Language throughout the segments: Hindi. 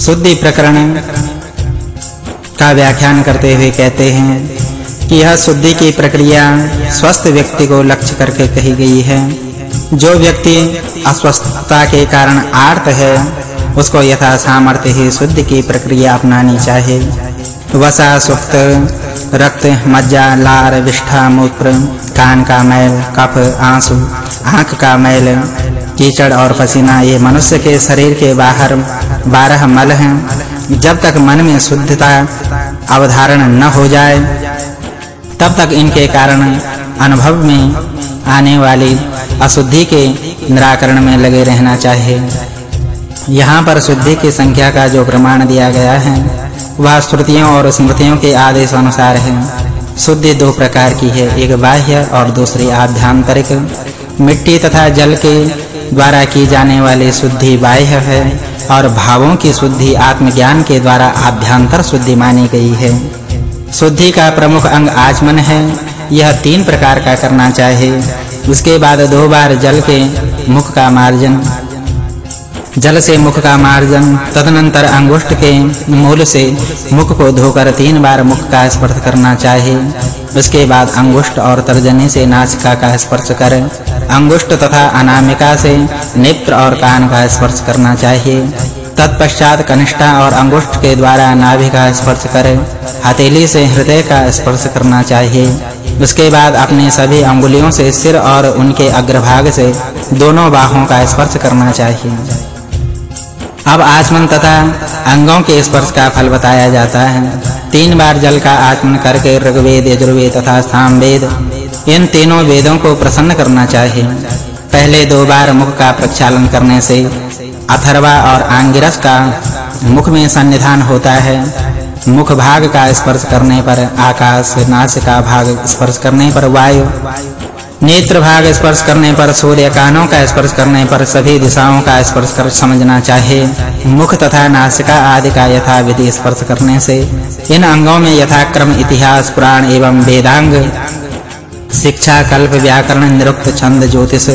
शुद्धि प्रकरण का व्याख्यान करते हुए कहते हैं कि यह शुद्धि की प्रक्रिया स्वस्थ व्यक्ति को लक्ष्य करके कही गई है। जो व्यक्ति अस्वस्थता के कारण आर्त है, उसको यथा सामर्थ्य ही शुद्धि की प्रक्रिया अपनानी चाहिए। वसा, सुक्त, रक्त, मज्जा, लार, विष्ठा, मूत्र, कान का मैल, कफ, आँसू, आँख का मैल, कीचड़ और पसीना ये मनुष्य के शरीर के बाहर बारह मल हैं। जब तक मन में शुद्धता अवधारण न हो जाए, तब तक इनके कारण अनुभव में आने वाली अशुद्धि के निराकरण में लगे रहना चाहिए। यहाँ पर शुद्धि की संख्या का जो प्रमाण दिया गया है, वह श्रुतियों और स्मृतियों के आदेश अनुसार है। शुद्धि दो प्रकार की है, एक बाह्य और दूसरी आभ्यंतरिक मिट्टी तथा जल के द्वारा की जाने वाली शुद्धि बाह्य है और भावों की शुद्धि आत्मज्ञान के द्वारा आभ्यंतर शुद्धि मानी गई है। शुद्धि का प्रमुख अंग आचमन है। यह तीन प्रकार का करना चाहिए उसके बाद दो बार जल के मुख का मार्जन। जल से मुख का मार्जन, तदनंतर अंगुष्ठ के मूल से मुख को धोकर तीन बार मुख का स्पर्श करना चाहिए उसके बाद अंगुष्ठ और तर्जनी से नासिका का स्पर्श करें। अंगुष्ठ तथा अनामिका से नेत्र और कान का स्पर्श करना चाहिए। तत्पश्चात कनिष्ठा और अंगुष्ठ के द्वारा नाभि का स्पर्श करें। हथेली से हृदय का स्पर्श करना चाहिए। उसके बाद अपनी सभी अंगुलियों से सिर और उनके अग्रभाग से दोनों बाहों का स्पर्श करना चाहिए। अब आचमन तथा अंगों के स्पर्श का फल बताया जाता है। तीन बार जल का आचमन करके ऋग्वेद, यजुर्वेद तथा सामवेद इन तीनों वेदों को प्रसन्न करना चाहिए। पहले दो बार मुख का प्रक्षालन करने से अथर्वा और आंगिरस का मुख में सन्निधान होता है। मुख भाग का स्पर्श करने पर आकाश नासिका भाग स्पर्श करने पर वायु। नेत्र भाग स्पर्श करने पर सूर्य कानों का स्पर्श करने पर सभी दिशाओं का स्पर्श कर समझना चाहिए। मुख तथा नासिका आदि का यथा विधि स्पर्श करने से इन अंगों में यथाक्रम इतिहास, पुराण एवं वेदांग शिक्षा, कल्प, व्याकरण, निरुक्त छंद, ज्योतिष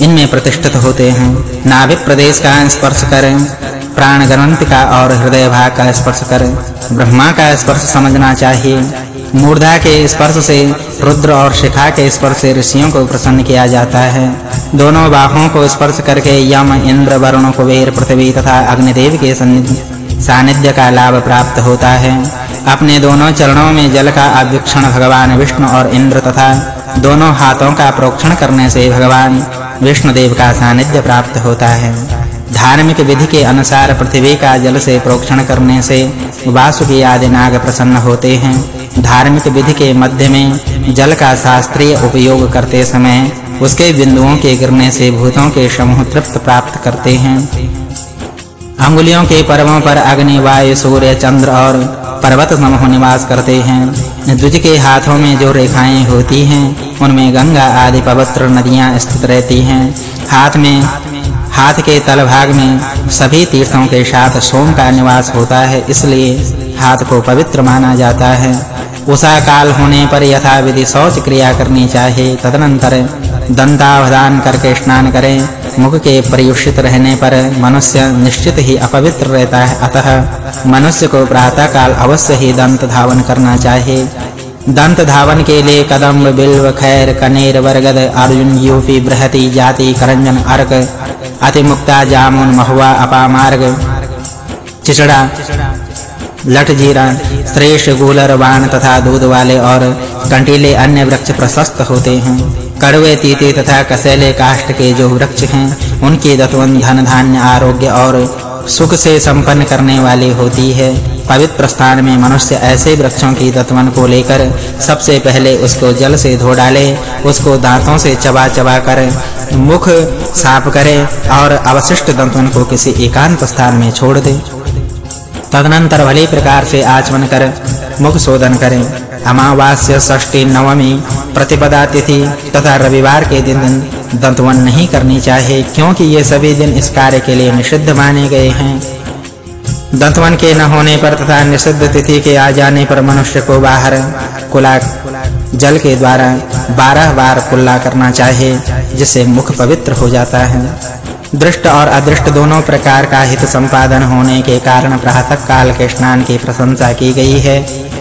इनमें प्रतिष्ठित होते हैं। नाभिक प्रदेश का स्पर्श करें, प्राण ग्रंथि का और हृदय भाग का स्पर्श करें। ब्रह्मा का स्पर्श समझना चाहिए। मूर्धा के स्पर्श से रुद्र और शिखा के स्पर्श से ऋषियों को प्रसन्न किया जाता है। दोनों बाहों को स्पर्श करके यम, इंद्र, वरुण, कुबेर, पृथ्वी तथा अग्निदेव के सानिध्य का लाभ प्राप्त होता है। अपने दोनों चरणों में जल का अभिक्षण भगवान विष्णु और इंद्र तथा दोनों हाथों का प्रोक्षण करने से भगवान विष्णुदेव का सानिध्य प्राप्त होता है। धार्मिक विधि के अनुसार पृथ्वी का जल से प्रोक्षण करने से वासुकी आदि नाग प्रसन्न होते हैं। धार्मिक विधि के मध्य में जल का शास्त्रीय उपयोग करते समय उसके बिंदुओं के गिरने से भूतों के समूह तृप्त प्राप्त करते हैं। अंगुलियों के पर्वों पर अग्नि, वायु, सूर्य, चंद्र और पर्वत समूह निवास करते हैं। द्विज के हाथों में जो रेखाएँ होती हैं, उनमें गंगा आदि पवित्र नदियाँ स्थित रहती हैं। हाथ में, हाथ के तल भाग में सभी तीर्थों के साथ सोम का निवास होता है, इसलिए हाथ को पवित्र माना जाता है। उषा काल होने पर यथा विधि शौच क्रिया करनी चाहिए, तदनंतर दंतावधान करके स्नान करें। मुख के परियुषित रहने पर मनुष्य निश्चित ही अपवित्र रहता है। अतः मनुष्य को प्रातः काल अवश्य ही दंत धावन करना चाहिए। दंत धावन के लिए कदम बिल्व, खैर, कनेर, वरगद, अर्जुन, यूपी, बृहति, जाति, करंजन, अर्क, अतिमुक्ता, जामुन, महुआ, अपामार्ग, चिचड़ा लठ जीरा श्रेष्ठ गूलर बाण तथा दूध वाले और कंटीले अन्य वृक्ष प्रशस्त होते हैं। कड़वे तीते तथा कसेले काष्ठ के जो वृक्ष हैं, उनकी दत्वन धन धान्य आरोग्य और सुख से संपन्न करने वाली होती है। पवित्र स्थान में मनुष्य ऐसे वृक्षों की दत्वन को लेकर सबसे पहले उसको जल से धो डाले, उसको दांतों से चबा-चबा कर, मुख साफ़ करे और अवशिष्ट दंतवन को किसी एकांत स्थान में छोड़ दे। तदनंतर भली प्रकार से आचमन कर, मुख शोधन करें। अमावास्या षष्ठी नवमी प्रतिपदा तिथि तथा रविवार के दिन दंतवन नहीं करनी चाहिए क्योंकि ये सभी दिन इस कार्य के लिए निषिद्ध माने गए हैं। दंतवन के न होने पर तथा निषिद्ध तिथि के आ जाने पर मनुष्य को बाहर कुला जल के द्वारा 12 बार कुल्ला करना चाहिए जिससे मुख पवित्र हो जाता है। दृष्ट और अदृष्ट दोनों प्रकार का हित संपादन होने के कारण प्रातः काल के स्नान की प्रशंसा की गई है।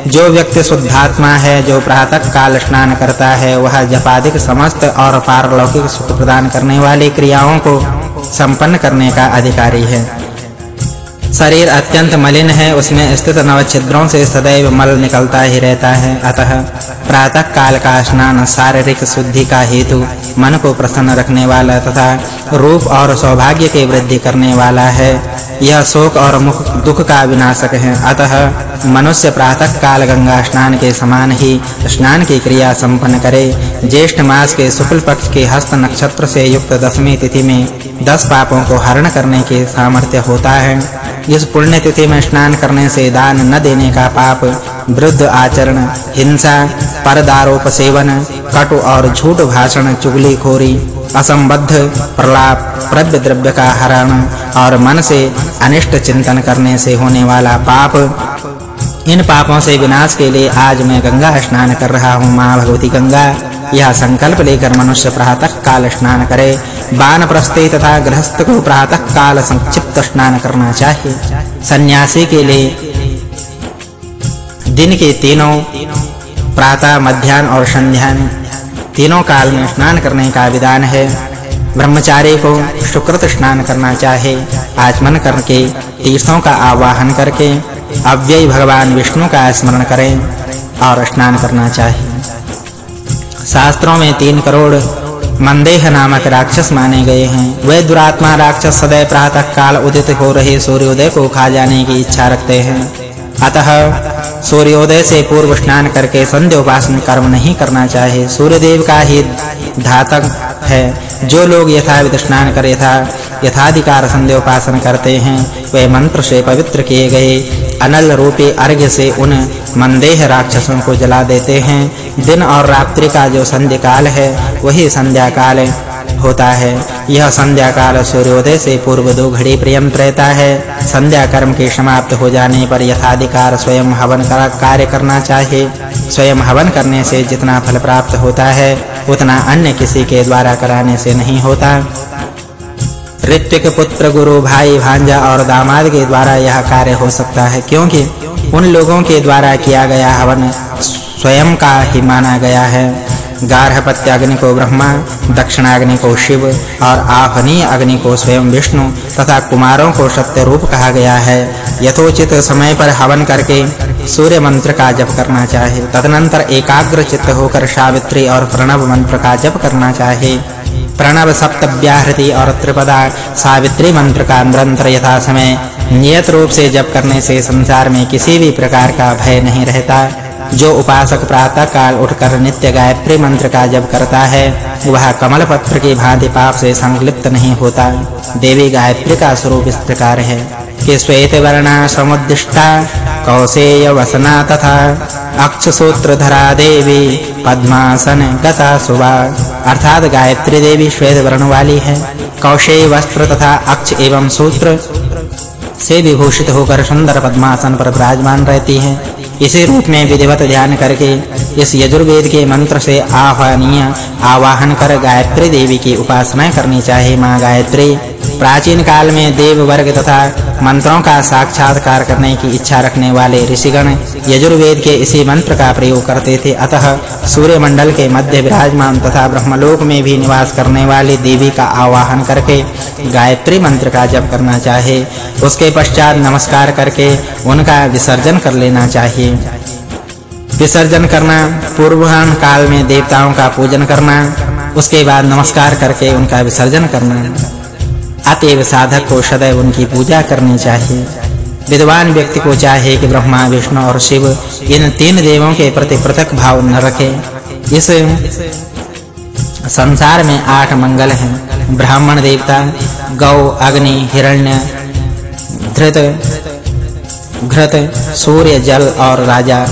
जो व्यक्ति शुद्धात्मा है, जो प्रातः काल स्नान करता है, वह जपादिक समस्त और पारलौकिक सुख प्रदान करने वाली क्रियाओं को संपन्न करने का अधिकारी है। शरीर अत्यंत मलिन है, उसमें स्थित नव छिद्रों से सदैव मल निकलता ही रहता है। अतः प्रातः काल का स्नान शारीरिक शुद्धि का हेतु मन को प्रसन्न रखने वाला तथा रूप और सौभाग्य की वृद्धि करने वाला है। यह शोक और मुख दुख का विनाशक है। अतः मनुष्य प्रातः काल गंगा स्नान के समान ही स्नान की क्रिया संपन्न करे। ज्येष्ठ मास के शुक्ल पक्ष के हस्त नक्षत्र से युक्त दसवीं तिथि में दस पापों को हरण करने के सामर्थ्य होता है। इस पुण्य तिथि में स्नान करने से दान न देने का पाप वृद्ध आचरण, हिंसा, परदारोप सेवन, कटु और झूठ भाषण चुगलीखोरी असंबद्ध, प्रलाप प्रद्य द्रव्य का हरण और मन से अनिष्ट चिंतन करने से होने वाला पाप। इन पापों से विनाश के लिए आज मैं गंगा स्नान कर रहा हूँ, माँ भगवती गंगा। यह संकल्प लेकर मनुष्य प्रातः काल स्नान करे। वानप्रस्थी तथा गृहस्थ को प्रातः काल संक्षिप्त स्नान करना चाहिए। सन्यासी के लिए दिन के तीनों, प्रातः, मध्याह्न और संध्या तीनों काल में स्नान करने का विधान है। ब्रह्मचारी को शुक्रत स्नान करना चाहे, आचमन करके, तीर्थों का आवाहन करके, अव्यय भगवान विष्णु का स्मरण करें और स्नान करना चाहिए शास्त्रों में तीन करोड़ मंदेह नामक राक्षस माने गए हैं। वे दुरात्मा राक्षस सदैव प्रातः काल उदित हो रहे सूर्योदय को खा जाने की इच्छा रखते हैं। अतः सूर्योदय से पूर्व स्नान करके संध्योपासन कर्म नहीं करना चाहिए सूर्यदेव का ही धातक है। जो लोग यथाविध स्नान करे था यथाधिकार संध्योपासन करते हैं, वे मंत्र से पवित्र किए गए, अनल रूपी अर्घ्य से उन मंदेह राक्षसों को जला देते हैं। दिन और रात्रि का जो संध्या काल है, वही संध्या काल होता है। यह संध्या काल सूर्योदय से पूर्व दो घड़ी पर्यंत रहता है। संध्या कर्म के समाप्त हो जाने पर यथाधिकार स्वयं हवन का कार्य करना चाहिए। स्वयं हवन करने से जितना फल प्राप्त होता है, उतना अन्य किसी के द्वारा कराने से नहीं होता। ऋत्विक पुत्र, गुरु, भाई, भांजा और दामाद के द्वारा यह कार्य हो सकता है, क्योंकि उन लोगों के द्वारा किया गया हवन स्वयं का ही माना गया है। गार्हपत्य अग्नि को ब्रह्मा दक्षिणाग्नि को शिव और आफनीय अग्नि को स्वयं विष्णु तथा कुमारों को सत्य रूप कहा गया है। यथोचित समय पर हवन करके सूर्य मंत्र का जप करना चाहिए तदनंतर एकाग्र चित्त होकर सावित्री और प्रणव मंत्र का जप करना चाहिए प्रणव सप्तव्याहृति और त्रिपदा सावित्री मंत्र का निरंतर यथा समय नियत रूप से जप करने से संसार में किसी भी प्रकार का भय नहीं रहता। जो उपासक प्रातः काल उठकर नित्य गायत्री मंत्र का जप करता है, वह कमल पत्र की भांति पाप से संलिप्त नहीं होता। देवी गायत्री का स्वरूप इस प्रकार है। कि श्वेत वर्णा समुद्दिष्टा, कौसेय वसना तथा अक्ष सूत्रधरा देवी, पद्मासन गता सुवा। अर्थात गायत्री देवी श्वेत वर्ण वाली है। कौशेय वस्त्र तथा अक्ष एवं सूत्र से विभूषित होकर सुंदर पद्मासन पर विराजमान रहती है। इसी रूप में विधिवत ध्यान करके इस यजुर्वेद के मंत्र से आह्वानीय, आवाहन कर गायत्री देवी की उपासना करनी चाहिए माँ गायत्री। प्राचीन काल में देव वर्ग तथा मंत्रों का साक्षात्कार करने की इच्छा रखने वाले ऋषिगण यजुर्वेद के इसी मंत्र का प्रयोग करते थे। अतः सूर्य मंडल के मध्य विराजमान तथा ब्रह्मलोक में भी निवास करने वाली देवी का आवाहन करके गायत्री मंत्र का जप करना चाहिए उसके पश्चात नमस्कार करके उनका विसर्जन कर लेना चाहिए। विसर्जन करना, पूर्वाह्न काल में देवताओं का पूजन करना, उसके बाद नमस्कार करके उनका विसर्जन करना अतएव साधक को सदैव उनकी पूजा करनी चाहिए। विद्वान व्यक्ति को चाहिए कि ब्रह्मा, विष्णु और शिव, इन तीन देवों के प्रति पृथक भाव न रखे। इस संसार में आठ मंगल हैं। ब्राह्मण देवता, गौ, अग्नि, हिरण्य, धृत, घृत, सूर्य, जल और राजा,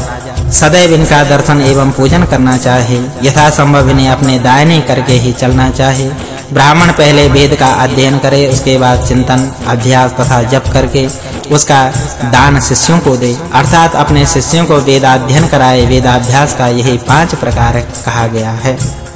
सदैव इनका दर्शन एवं पूजन करना चाहिए यथा संभव इन्हें अपने दायने करके ही चलना चाहिए ब्राह्मण पहले वेद का अध्ययन करे, उसके बाद चिंतन, अभ्यास तथा जप करके उसका दान शिष्यों को दे। अर्थात अपने शिष्यों को वेदाध्ययन कराए। वेदाभ्यास का यही पाँच प्रकार कहा गया है।